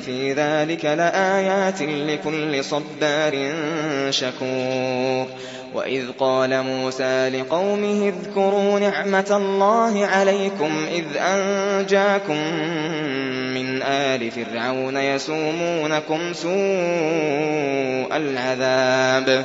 في ذلك لآيات لكل صبار شكور وإذ قال موسى لقومه اذكروا نعمة الله عليكم إذ أنجاكم من آل فرعون يسومونكم سوء العذاب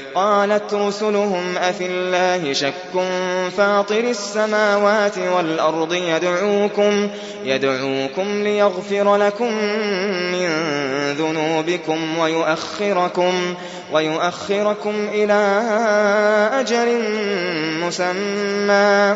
قالت رسلهم أفي الله شك فاطر السماوات والأرض يدعوكم يدعوكم ليغفر لكم من ذنوبكم ويؤخركم ويؤخركم إلى أجل مسمى.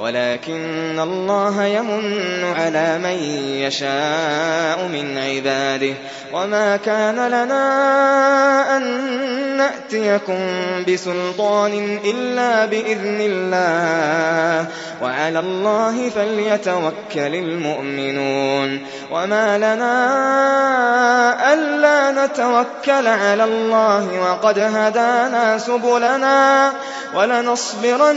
ولكن الله يمن على من يشاء من عباده. وما كان لنا أن نأتيكم بسلطان إلا بإذن الله. وعلى الله فليتوكل المؤمنون. وما لنا ألا نتوكل على الله وقد هدانا سبلنا ولنصبرن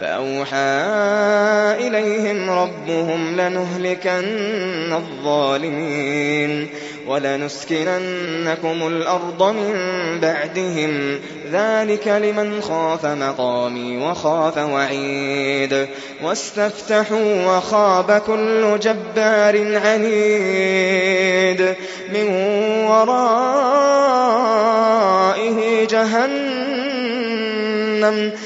فأوحى إليهم ربهم لنهلكن الظالمين ولنسكننكم الأرض من بعدهم. ذلك لمن خاف مقامي وخاف وعيد. واستفتحوا وخاب كل جبار عنيد. من ورائه جهنم.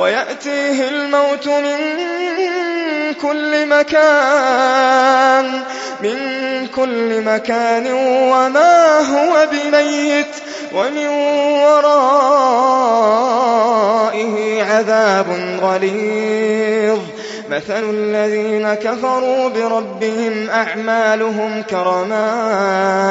ويأتيه الموت من كل مكان من كل مكان وما هو بميت ومن ورائه عذاب غليظ. مثل الذين كفروا بربهم أعمالهم كرماد.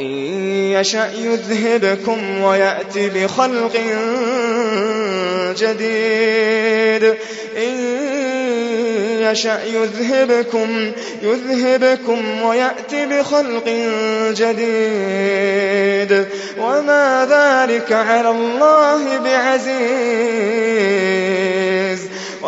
إن يشأ يذهبكم ويأت بخلق جديد. إن يشأ يذهبكم يذهبكم ويأت بخلق جديد. وما ذلك على الله بعزيز.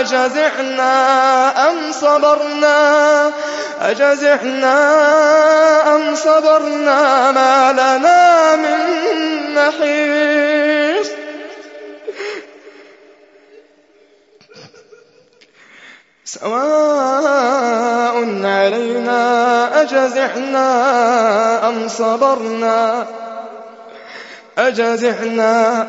أجزعنا أم صبرنا؟ أجزعنا أم صبرنا؟ ما لنا من محيص سواء علينا أجزعنا أم صبرنا؟ أجزعنا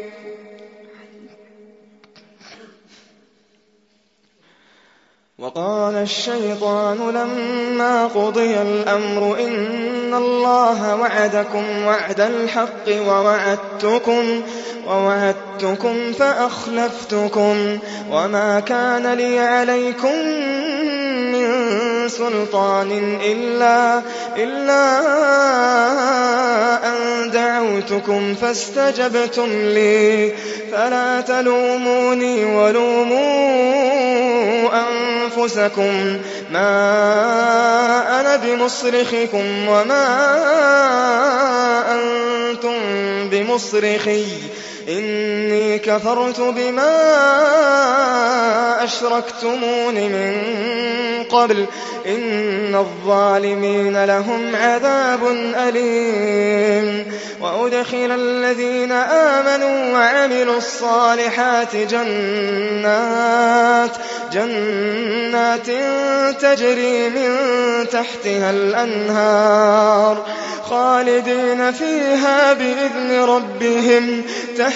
وقال الشيطان لما قضي الأمر إن الله وعدكم وعد الحق ووعدتكم ووعدتكم فأخلفتكم وما كان لي عليكم من سلطان إلا, إلا أن دعوتكم فاستجبتم لي فلا تلوموني ولوموا أنفسكم ما أنا بمصرخكم وما أنتم بمصرخي إِنِّي كَفَرْتُ بِمَا أَشْرَكْتُمُونِ مِن قَبْلُ ۗ. إِنَّ الظَّالِمِينَ لَهُمْ عَذَابٌ أَلِيمٌ. وَأُدْخِلَ الَّذِينَ آمَنُوا وَعَمِلُوا الصَّالِحَاتِ جَنَّاتٍ جَنَّاتٍ تَجْرِي مِن تَحْتِهَا الْأَنْهَارُ خَالِدِينَ فِيهَا بِإِذْنِ رَبِّهِمْ.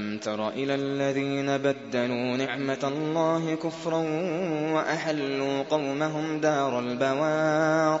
ألم تر إلى الذين بدلوا نعمة الله كفرا وأحلوا قومهم دار البوار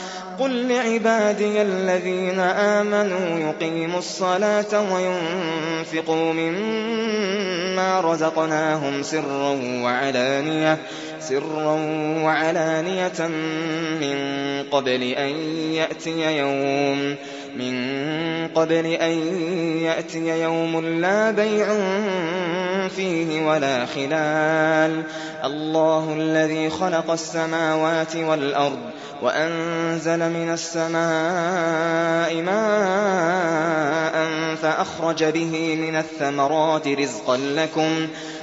قل لعبادي الذين آمنوا يقيموا الصلاة وينفقوا مما رزقناهم سرا وعلانية من قبل أن يأتي يوم من قبل أن يأتي يوم لا بيع فيه ولا خلال. الله الذي خلق السماوات والأرض وأنزل من السماء ماء فأخرج به من الثمرات رزقا لكم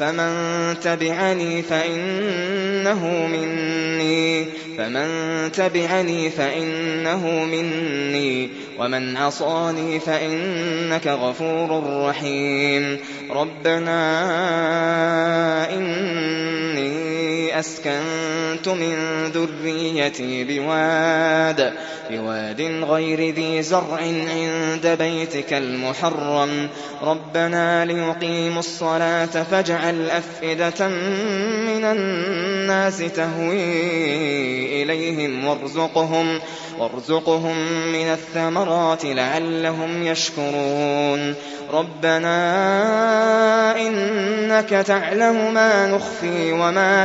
فمن تبعني فإنه مني. فمن تبعني فإنه مني. ومن عصاني فإنك غفور رحيم. ربنا إني أسكنت من ذريتي بواد بواد غير ذي زرع عند بيتك المحرم. ربنا ليقيموا الصلاة فاجعل أفئدة من الناس تهوي إليهم وارزقهم وارزقهم من الثمرات لعلهم يشكرون. ربنا إنك تعلم ما نخفي وما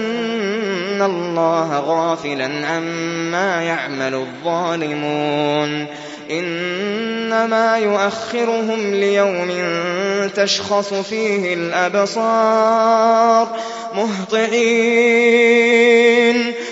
الله غافلا عما يعمل الظالمون إنما يؤخرهم ليوم تشخص فيه الأبصار مهطعين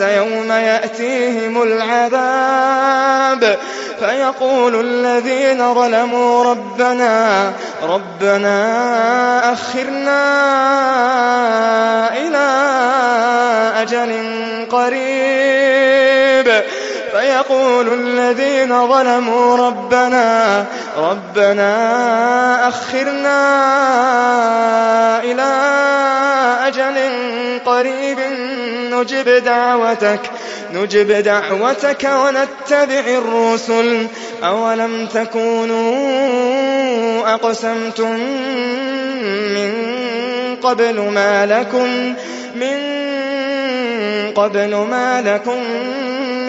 يوم يأتيهم العذاب. فيقول الذين ظلموا ربنا ربنا أخرنا إلى أجل قريب. فيقول الذين ظلموا ربنا ربنا أخرنا إلى أجل قريب نجب دعوتك نجب دعوتك ونتبع الرسل. أولم تكونوا أقسمتم من قبل ما لكم من قبل ما لكم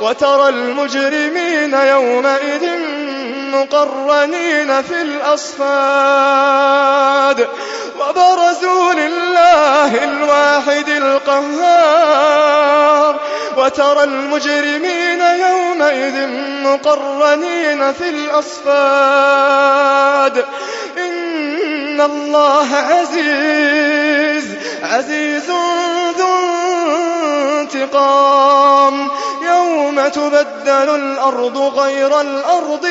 وترى المجرمين يومئذ مقرنين في الأصفاد. وبرزوا لله الواحد القهار. وترى المجرمين يومئذ مقرنين في الأصفاد. إن الله عزيز عزيز ذو انتقام. يوم تبدل الأرض غير الأرض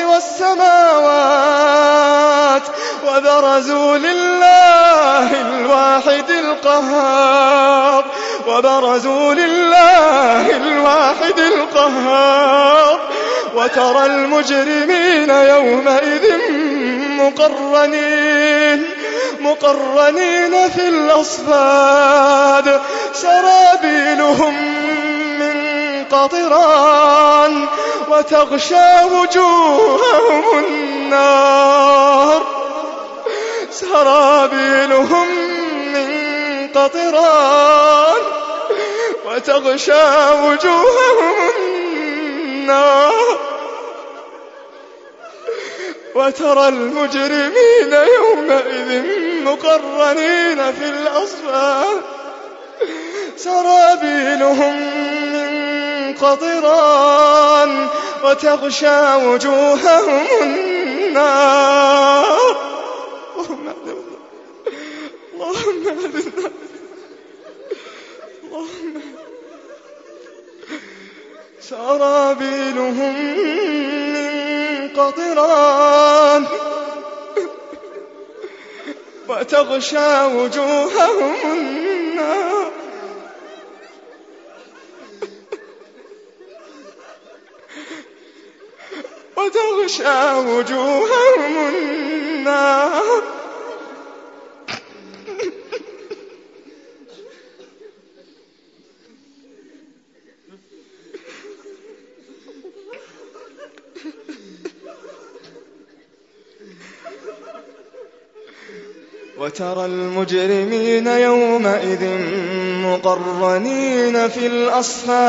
والسماوات وبرزوا لله الواحد القهار وبرزوا لله الواحد القهار وترى المجرمين يومئذ مقرنين مقرنين في الأصفاد سرابيلهم قطران وتغشى وجوههم النار. سرابيلهم من قطران وتغشى وجوههم النار. وترى المجرمين يومئذ مقرنين في الأصفاد. سرابيلهم من قطران وتغشى وجوههم النار اللهم اللهم اللهم سرابيلهم من قطران وتغشى وجوههم النار وتغشى وجوههم النار. وترى المجرمين يومئذ مقرنين في الأصفاد.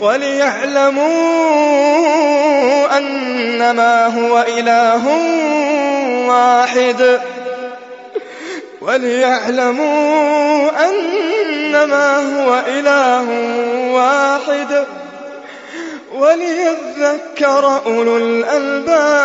وليعلموا أنما هو إله واحد. وليعلموا أنما هو إله واحد. وليذكر أولو الألباب.